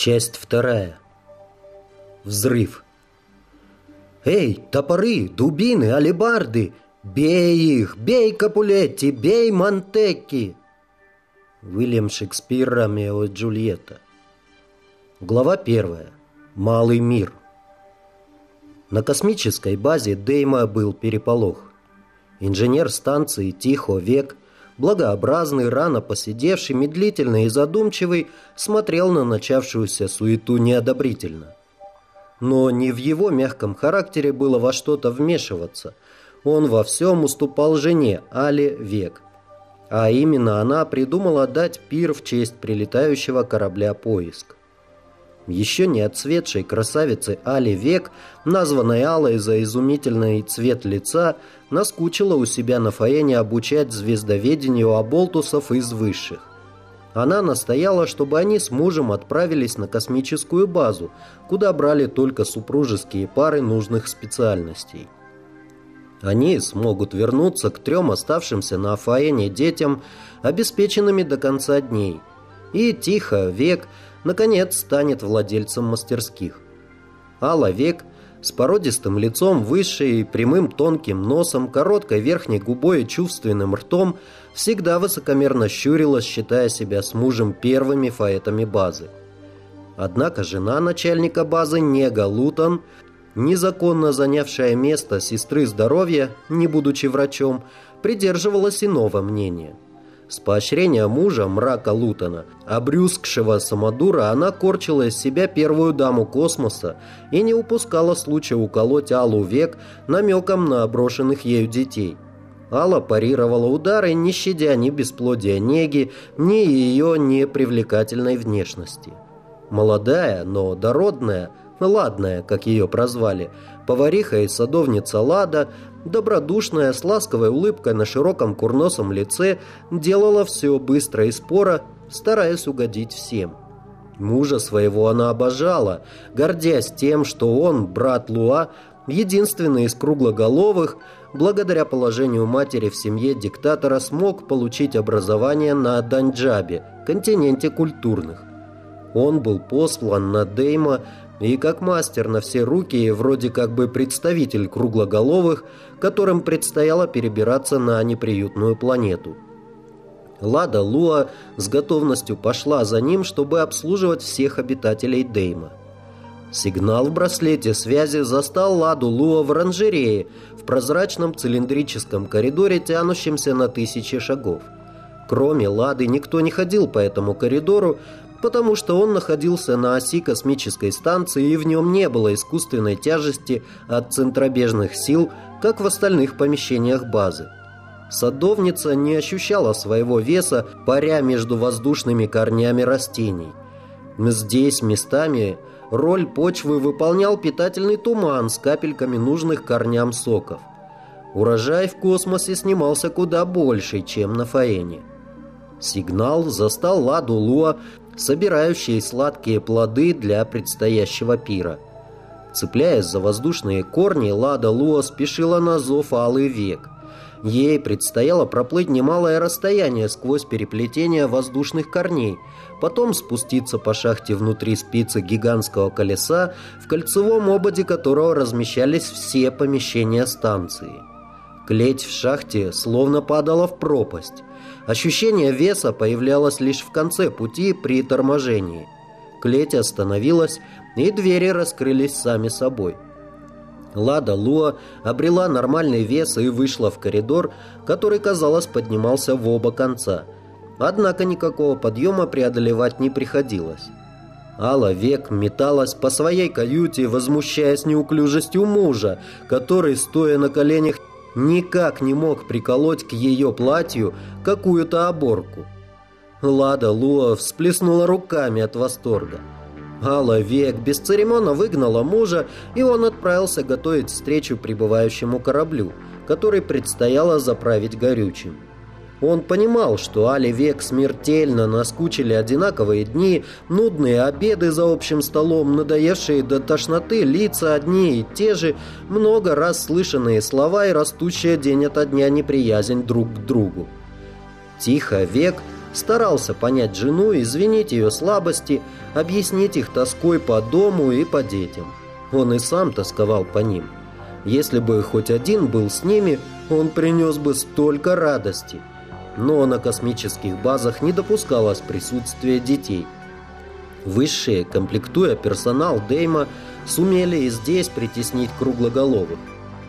Часть вторая. Взрыв. «Эй, топоры, дубины, алебарды! Бей их! Бей Капулетти! Бей Монтекки!» Уильям Шекспир, Ромео и Джульетта. Глава первая. Малый мир. На космической базе Дейма был переполох. Инженер станции Тихо Век благообразный, рано посидевший, медлительный и задумчивый, смотрел на начавшуюся суету неодобрительно. Но не в его мягком характере было во что-то вмешиваться. Он во всем уступал жене, Але Век. А именно она придумала дать пир в честь прилетающего корабля «Поиск». Еще не отцветшей красавицы Али Век, названной Алой за изумительный цвет лица, наскучила у себя на Фаэне обучать звездоведению оболтусов из высших. Она настояла, чтобы они с мужем отправились на космическую базу, куда брали только супружеские пары нужных специальностей. Они смогут вернуться к трем оставшимся на Афаэне детям, обеспеченными до конца дней. И тихо, век – наконец станет владельцем мастерских. Алла Век с породистым лицом, высшей, прямым тонким носом, короткой верхней губой и чувственным ртом всегда высокомерно щурилась, считая себя с мужем первыми фаэтами базы. Однако жена начальника базы Нега Лутон, незаконно занявшая место сестры здоровья, не будучи врачом, придерживалась иного мнения – с поощрения мужа, мрака Лутона, обрюзгшего самодура, она корчила из себя первую даму космоса и не упускала случая уколоть Аллу век намеком на брошенных ею детей. Алла парировала удары, не щадя ни бесплодия неги, ни ее непривлекательной внешности. Молодая, но дородная, ладная, как ее прозвали, повариха и садовница Лада добродушная, с ласковой улыбкой на широком курносом лице, делала все быстро и споро, стараясь угодить всем. Мужа своего она обожала, гордясь тем, что он, брат Луа, единственный из круглоголовых, благодаря положению матери в семье диктатора, смог получить образование на Данджабе, континенте культурных. Он был послан на Дейма и как мастер на все руки, вроде как бы представитель круглоголовых, которым предстояло перебираться на неприютную планету. Лада Луа с готовностью пошла за ним, чтобы обслуживать всех обитателей Дейма. Сигнал в браслете связи застал Ладу Луа в оранжерее, в прозрачном цилиндрическом коридоре, тянущемся на тысячи шагов. Кроме Лады никто не ходил по этому коридору, потому что он находился на оси космической станции и в нем не было искусственной тяжести от центробежных сил, как в остальных помещениях базы. Садовница не ощущала своего веса, паря между воздушными корнями растений. Здесь местами роль почвы выполнял питательный туман с капельками нужных корням соков. Урожай в космосе снимался куда больше, чем на Фаэне. Сигнал застал Ладу Луа собирающие сладкие плоды для предстоящего пира. Цепляясь за воздушные корни, Лада Луа спешила на зов Алый век. Ей предстояло проплыть немалое расстояние сквозь переплетение воздушных корней, потом спуститься по шахте внутри спицы гигантского колеса, в кольцевом ободе которого размещались все помещения станции. Клеть в шахте словно падала в пропасть. Ощущение веса появлялось лишь в конце пути при торможении. Клеть остановилась, и двери раскрылись сами собой. Лада Луа обрела нормальный вес и вышла в коридор, который, казалось, поднимался в оба конца. Однако никакого подъема преодолевать не приходилось. Алла век металась по своей каюте, возмущаясь неуклюжестью мужа, который, стоя на коленях, никак не мог приколоть к ее платью какую-то оборку. Лада Луа всплеснула руками от восторга. Алла Век бесцеремонно выгнала мужа, и он отправился готовить встречу прибывающему кораблю, который предстояло заправить горючим. Он понимал, что Али век смертельно наскучили одинаковые дни, нудные обеды за общим столом, надоевшие до тошноты лица одни и те же, много раз слышанные слова и растущая день ото дня неприязнь друг к другу. Тихо век Старался понять жену, извинить ее слабости, объяснить их тоской по дому и по детям. Он и сам тосковал по ним. Если бы хоть один был с ними, он принес бы столько радости. Но на космических базах не допускалось присутствия детей. Высшие, комплектуя персонал Дейма, сумели и здесь притеснить круглоголовых.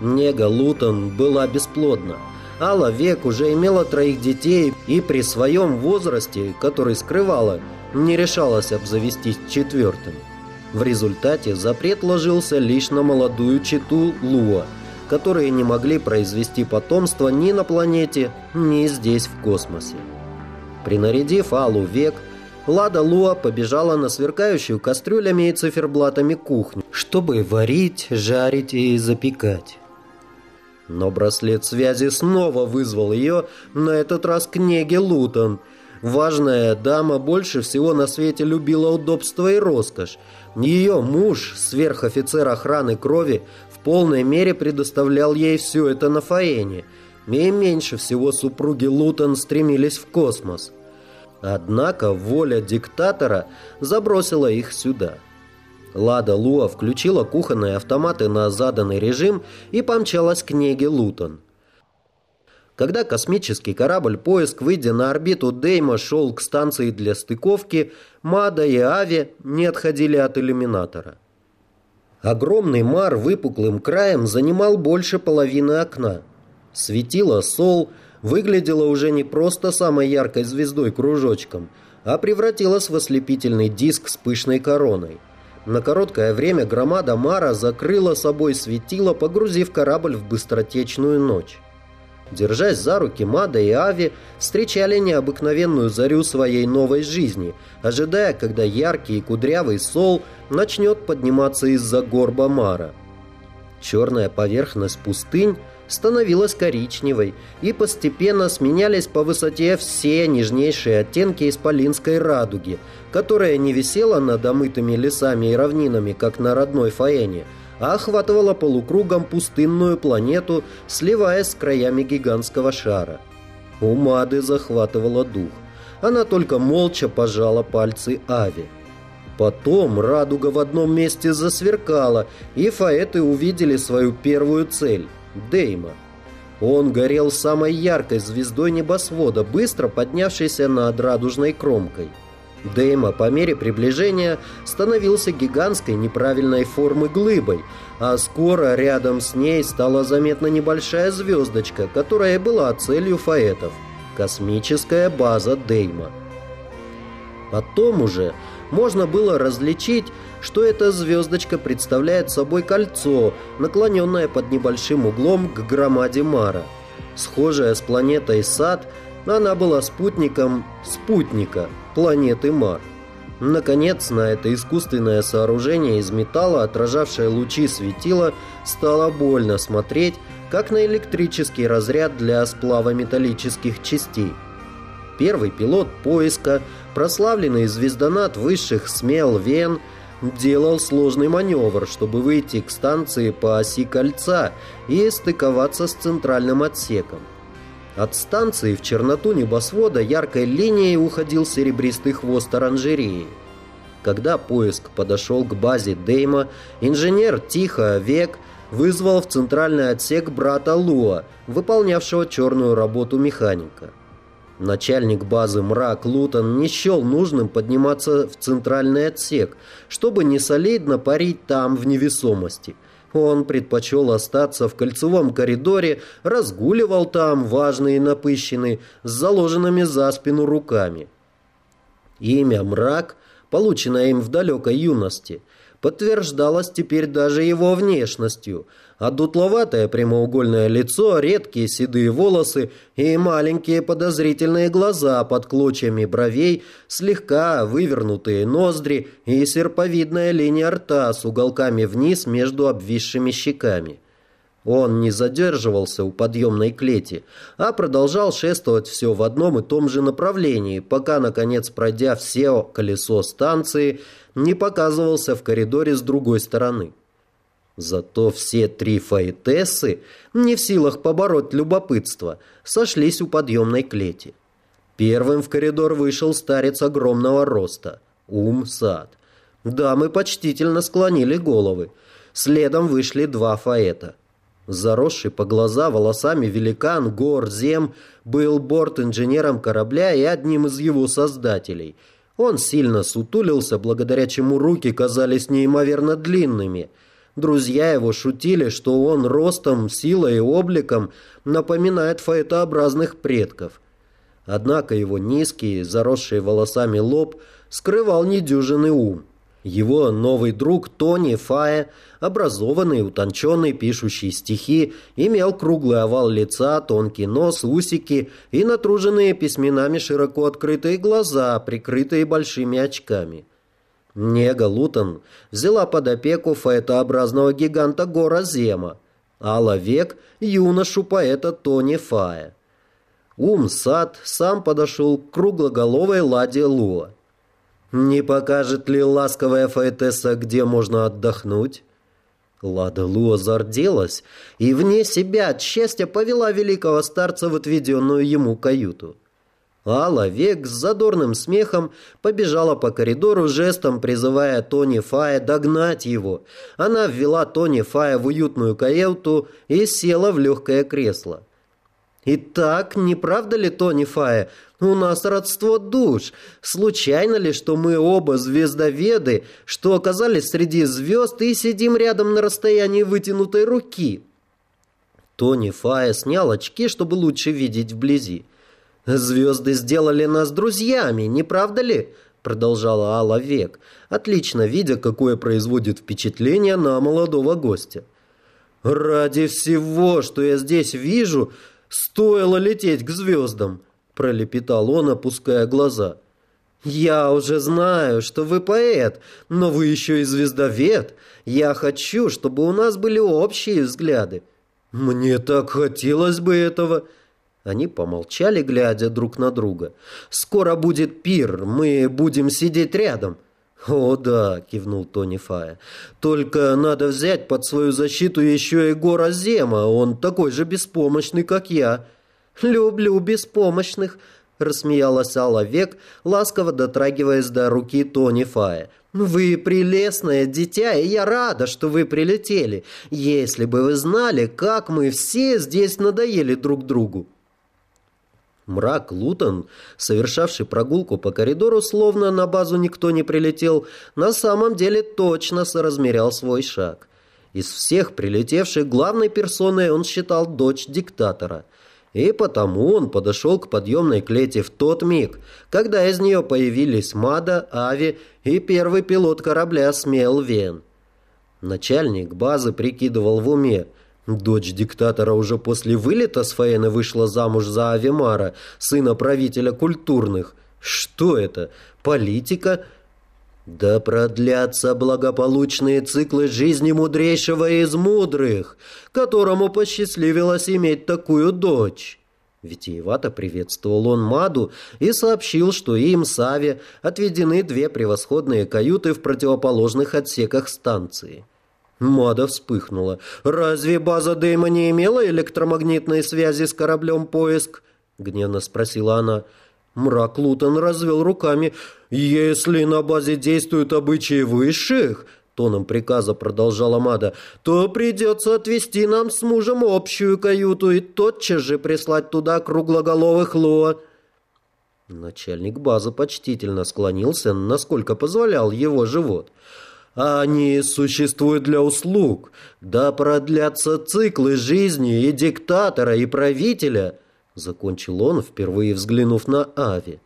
Нега Лутон была бесплодна. Алла Век уже имела троих детей и при своем возрасте, который скрывала, не решалась обзавестись четвертым. В результате запрет ложился лишь на молодую читу Луа, которые не могли произвести потомство ни на планете, ни здесь в космосе. Принарядив Аллу Век, Лада Луа побежала на сверкающую кастрюлями и циферблатами кухню, чтобы варить, жарить и запекать. Но браслет связи снова вызвал ее, на этот раз к Неге Лутон. Важная дама больше всего на свете любила удобство и роскошь. Ее муж, сверхофицер охраны крови, в полной мере предоставлял ей все это на Фаэне. И меньше всего супруги Лутон стремились в космос. Однако воля диктатора забросила их сюда. Лада Луа включила кухонные автоматы на заданный режим и помчалась к Неге Лутон. Когда космический корабль «Поиск», выйдя на орбиту Дейма, шел к станции для стыковки, Мада и Ави не отходили от иллюминатора. Огромный мар выпуклым краем занимал больше половины окна. Светило Сол выглядело уже не просто самой яркой звездой кружочком, а превратилось в ослепительный диск с пышной короной – на короткое время громада Мара закрыла собой светило, погрузив корабль в быстротечную ночь. Держась за руки, Мада и Ави встречали необыкновенную зарю своей новой жизни, ожидая, когда яркий и кудрявый сол начнет подниматься из-за горба Мара. Черная поверхность пустынь становилась коричневой, и постепенно сменялись по высоте все нежнейшие оттенки исполинской радуги, которая не висела над омытыми лесами и равнинами, как на родной Фаэне, а охватывала полукругом пустынную планету, сливаясь с краями гигантского шара. У Мады захватывала дух. Она только молча пожала пальцы Ави. Потом радуга в одном месте засверкала, и фаэты увидели свою первую цель Дейма. Он горел самой яркой звездой небосвода, быстро поднявшейся над радужной кромкой. Дейма по мере приближения становился гигантской неправильной формы глыбой, а скоро рядом с ней стала заметна небольшая звездочка, которая была целью фаэтов – космическая база Дейма. Потом уже можно было различить что эта звездочка представляет собой кольцо, наклоненное под небольшим углом к громаде Мара. Схожая с планетой Сад, она была спутником спутника планеты Мар. Наконец, на это искусственное сооружение из металла, отражавшее лучи светила, стало больно смотреть, как на электрический разряд для сплава металлических частей. Первый пилот поиска, прославленный звездонат высших смел Вен – делал сложный маневр, чтобы выйти к станции по оси кольца и стыковаться с центральным отсеком. От станции в черноту небосвода яркой линией уходил серебристый хвост оранжереи. Когда поиск подошел к базе Дейма, инженер Тихо Век вызвал в центральный отсек брата Луа, выполнявшего черную работу механика. Начальник базы «Мрак» Лутон не счел нужным подниматься в центральный отсек, чтобы не солидно парить там в невесомости. Он предпочел остаться в кольцевом коридоре, разгуливал там, важный и напыщенный, с заложенными за спину руками. Имя «Мрак», полученное им в далекой юности – подтверждалось теперь даже его внешностью, а дутловатое прямоугольное лицо, редкие седые волосы и маленькие подозрительные глаза под клочьями бровей, слегка вывернутые ноздри и серповидная линия рта с уголками вниз между обвисшими щеками. Он не задерживался у подъемной клети, а продолжал шествовать все в одном и том же направлении, пока, наконец, пройдя все колесо станции, не показывался в коридоре с другой стороны. Зато все три фаэтессы, не в силах побороть любопытство, сошлись у подъемной клети. Первым в коридор вышел старец огромного роста. Ум Сад. Дамы почтительно склонили головы. Следом вышли два фаэта. Заросший по глаза волосами великан Гор Зем был борт-инженером корабля и одним из его создателей. Он сильно сутулился, благодаря чему руки казались неимоверно длинными. Друзья его шутили, что он ростом, силой и обликом напоминает фаэтообразных предков. Однако его низкий, заросший волосами лоб скрывал недюжинный ум. Его новый друг Тони Фая, образованный, утонченный, пишущий стихи, имел круглый овал лица, тонкий нос, усики и натруженные письменами широко открытые глаза, прикрытые большими очками. Нега Лутон взяла под опеку фаэтообразного гиганта Гора Зема, Алла Век – юношу поэта Тони Фая. Ум Сад сам подошел к круглоголовой ладе Луа. Не покажет ли ласковая Фаэтесса, где можно отдохнуть? Лада Луа зарделась и вне себя от счастья повела великого старца в отведенную ему каюту. Алла Век с задорным смехом побежала по коридору, жестом призывая Тони Фая догнать его. Она ввела Тони Фая в уютную каюту и села в легкое кресло. «Итак, не правда ли, Тони Фая, у нас родство душ. Случайно ли, что мы оба звездоведы, что оказались среди звезд и сидим рядом на расстоянии вытянутой руки?» Тони Фая снял очки, чтобы лучше видеть вблизи. «Звезды сделали нас друзьями, не правда ли?» Продолжала Алла Век, отлично видя, какое производит впечатление на молодого гостя. «Ради всего, что я здесь вижу, стоило лететь к звездам пролепетал он, опуская глаза. «Я уже знаю, что вы поэт, но вы еще и звездовед. Я хочу, чтобы у нас были общие взгляды». «Мне так хотелось бы этого». Они помолчали, глядя друг на друга. «Скоро будет пир, мы будем сидеть рядом». «О, да», — кивнул Тони Фая. «Только надо взять под свою защиту еще и Гора Зема, он такой же беспомощный, как я». «Люблю беспомощных», — рассмеялась Алла Век, ласково дотрагиваясь до руки Тони Фая. «Вы прелестное дитя, и я рада, что вы прилетели. Если бы вы знали, как мы все здесь надоели друг другу». Мрак Лутон, совершавший прогулку по коридору, словно на базу никто не прилетел, на самом деле точно соразмерял свой шаг. Из всех прилетевших главной персоной он считал дочь диктатора – и потому он подошел к подъемной клете в тот миг, когда из нее появились Мада, Ави и первый пилот корабля Смел Вен. Начальник базы прикидывал в уме. Дочь диктатора уже после вылета с Фаэна вышла замуж за Авимара, сына правителя культурных. Что это? Политика? Да продлятся благополучные циклы жизни мудрейшего из мудрых, которому посчастливилось иметь такую дочь. Витиевато приветствовал он Маду и сообщил, что им, Саве, отведены две превосходные каюты в противоположных отсеках станции. Мада вспыхнула. «Разве база Дэйма не имела электромагнитной связи с кораблем «Поиск»?» — гневно спросила она. Мрак Лутон развел руками. «Если на базе действуют обычаи высших...» Тоном приказа продолжала Мада, то придется отвести нам с мужем общую каюту и тотчас же прислать туда круглоголовых Лоа. Начальник базы почтительно склонился, насколько позволял его живот. Они существуют для услуг. Да продлятся циклы жизни и диктатора, и правителя. Закончил он, впервые взглянув на Ави.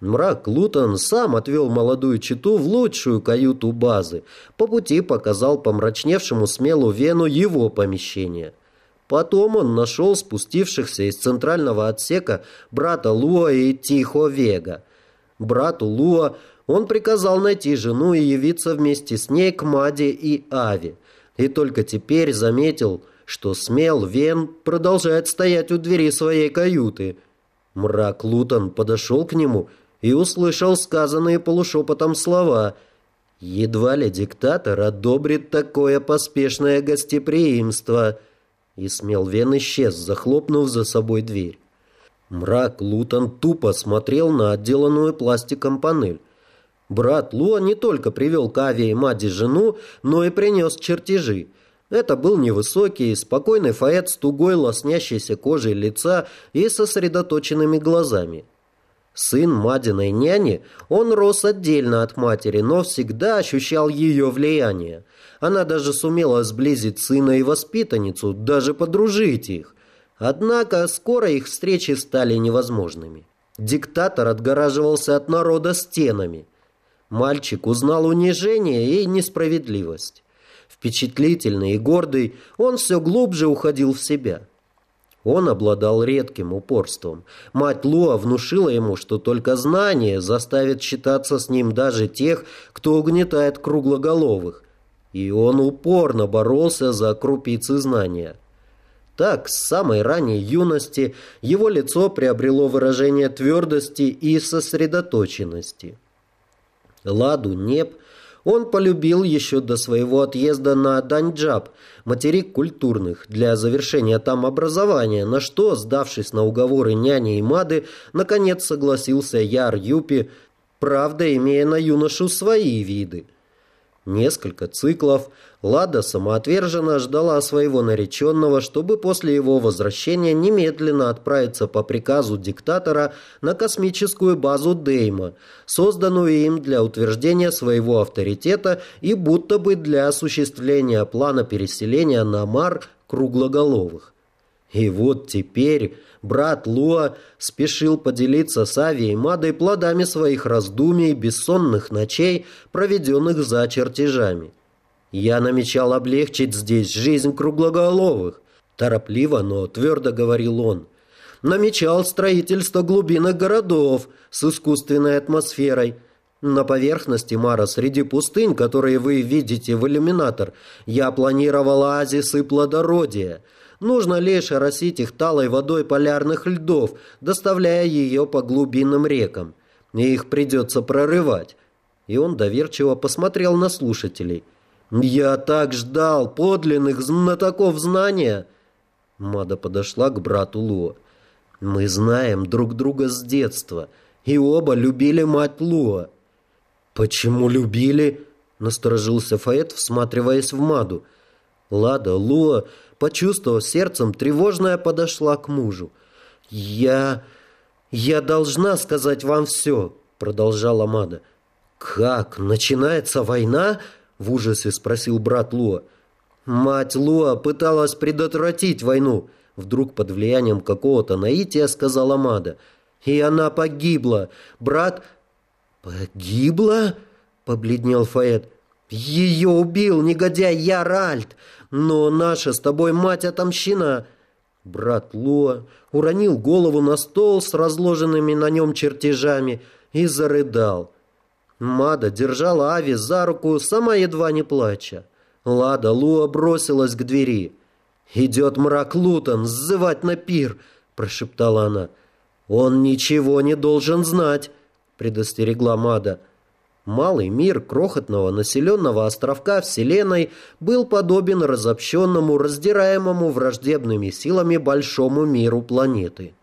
Мрак Лутон сам отвел молодую читу в лучшую каюту базы. По пути показал помрачневшему смелу Вену его помещение. Потом он нашел спустившихся из центрального отсека брата Луа и Тихо Вега. Брату Луа он приказал найти жену и явиться вместе с ней к Маде и Ави. И только теперь заметил – что смел Вен продолжает стоять у двери своей каюты. Мрак Лутон подошел к нему и услышал сказанные полушепотом слова. Едва ли диктатор одобрит такое поспешное гостеприимство. И смел Вен исчез, захлопнув за собой дверь. Мрак Лутон тупо смотрел на отделанную пластиком панель. Брат Луа не только привел к Аве и Маде жену, но и принес чертежи. Это был невысокий, спокойный фаэт с тугой лоснящейся кожей лица и сосредоточенными глазами. Сын Мадиной няни, он рос отдельно от матери, но всегда ощущал ее влияние. Она даже сумела сблизить сына и воспитанницу, даже подружить их. Однако скоро их встречи стали невозможными. Диктатор отгораживался от народа стенами. Мальчик узнал унижение и несправедливость. Впечатлительный и гордый, он все глубже уходил в себя. Он обладал редким упорством. Мать Луа внушила ему, что только знание заставит считаться с ним даже тех, кто угнетает круглоголовых. И он упорно боролся за крупицы знания. Так, с самой ранней юности его лицо приобрело выражение твердости и сосредоточенности. Ладу Неп. Он полюбил еще до своего отъезда на Даньджаб, материк культурных, для завершения там образования, на что, сдавшись на уговоры няни и мады, наконец согласился Яр Юпи, правда, имея на юношу свои виды – Несколько циклов Лада самоотверженно ждала своего нареченного, чтобы после его возвращения немедленно отправиться по приказу диктатора на космическую базу Дейма, созданную им для утверждения своего авторитета и будто бы для осуществления плана переселения на Мар круглоголовых. И вот теперь брат Луа спешил поделиться с Ави и Мадой плодами своих раздумий, бессонных ночей, проведенных за чертежами. Я намечал облегчить здесь жизнь круглоголовых. Торопливо, но твердо говорил он. Намечал строительство глубинных городов с искусственной атмосферой. На поверхности Мара, среди пустынь, которые вы видите в иллюминатор, я планировал оазисы плодородия – Нужно лишь оросить их талой водой полярных льдов, доставляя ее по глубинным рекам. И их придется прорывать. И он доверчиво посмотрел на слушателей. «Я так ждал подлинных знатоков знания!» Мада подошла к брату Луа. «Мы знаем друг друга с детства, и оба любили мать Луа». «Почему любили?» — насторожился Фаэт, всматриваясь в Маду. Лада Луа почувствовав сердцем, тревожная подошла к мужу. «Я... я должна сказать вам все», — продолжала Мада. «Как? Начинается война?» — в ужасе спросил брат Луа. «Мать Луа пыталась предотвратить войну», — вдруг под влиянием какого-то наития сказала Мада. «И она погибла. Брат...» «Погибла?» — побледнел Фаэт. «Ее убил негодяй Яральд. Но наша с тобой мать отомщена. Брат Луа уронил голову на стол с разложенными на нем чертежами и зарыдал. Мада держала Ави за руку, сама едва не плача. Лада Луа бросилась к двери. «Идет мрак Лутон, сзывать на пир!» – прошептала она. «Он ничего не должен знать!» – предостерегла Мада. Малый мир крохотного населенного островка Вселенной был подобен разобщенному, раздираемому враждебными силами большому миру планеты.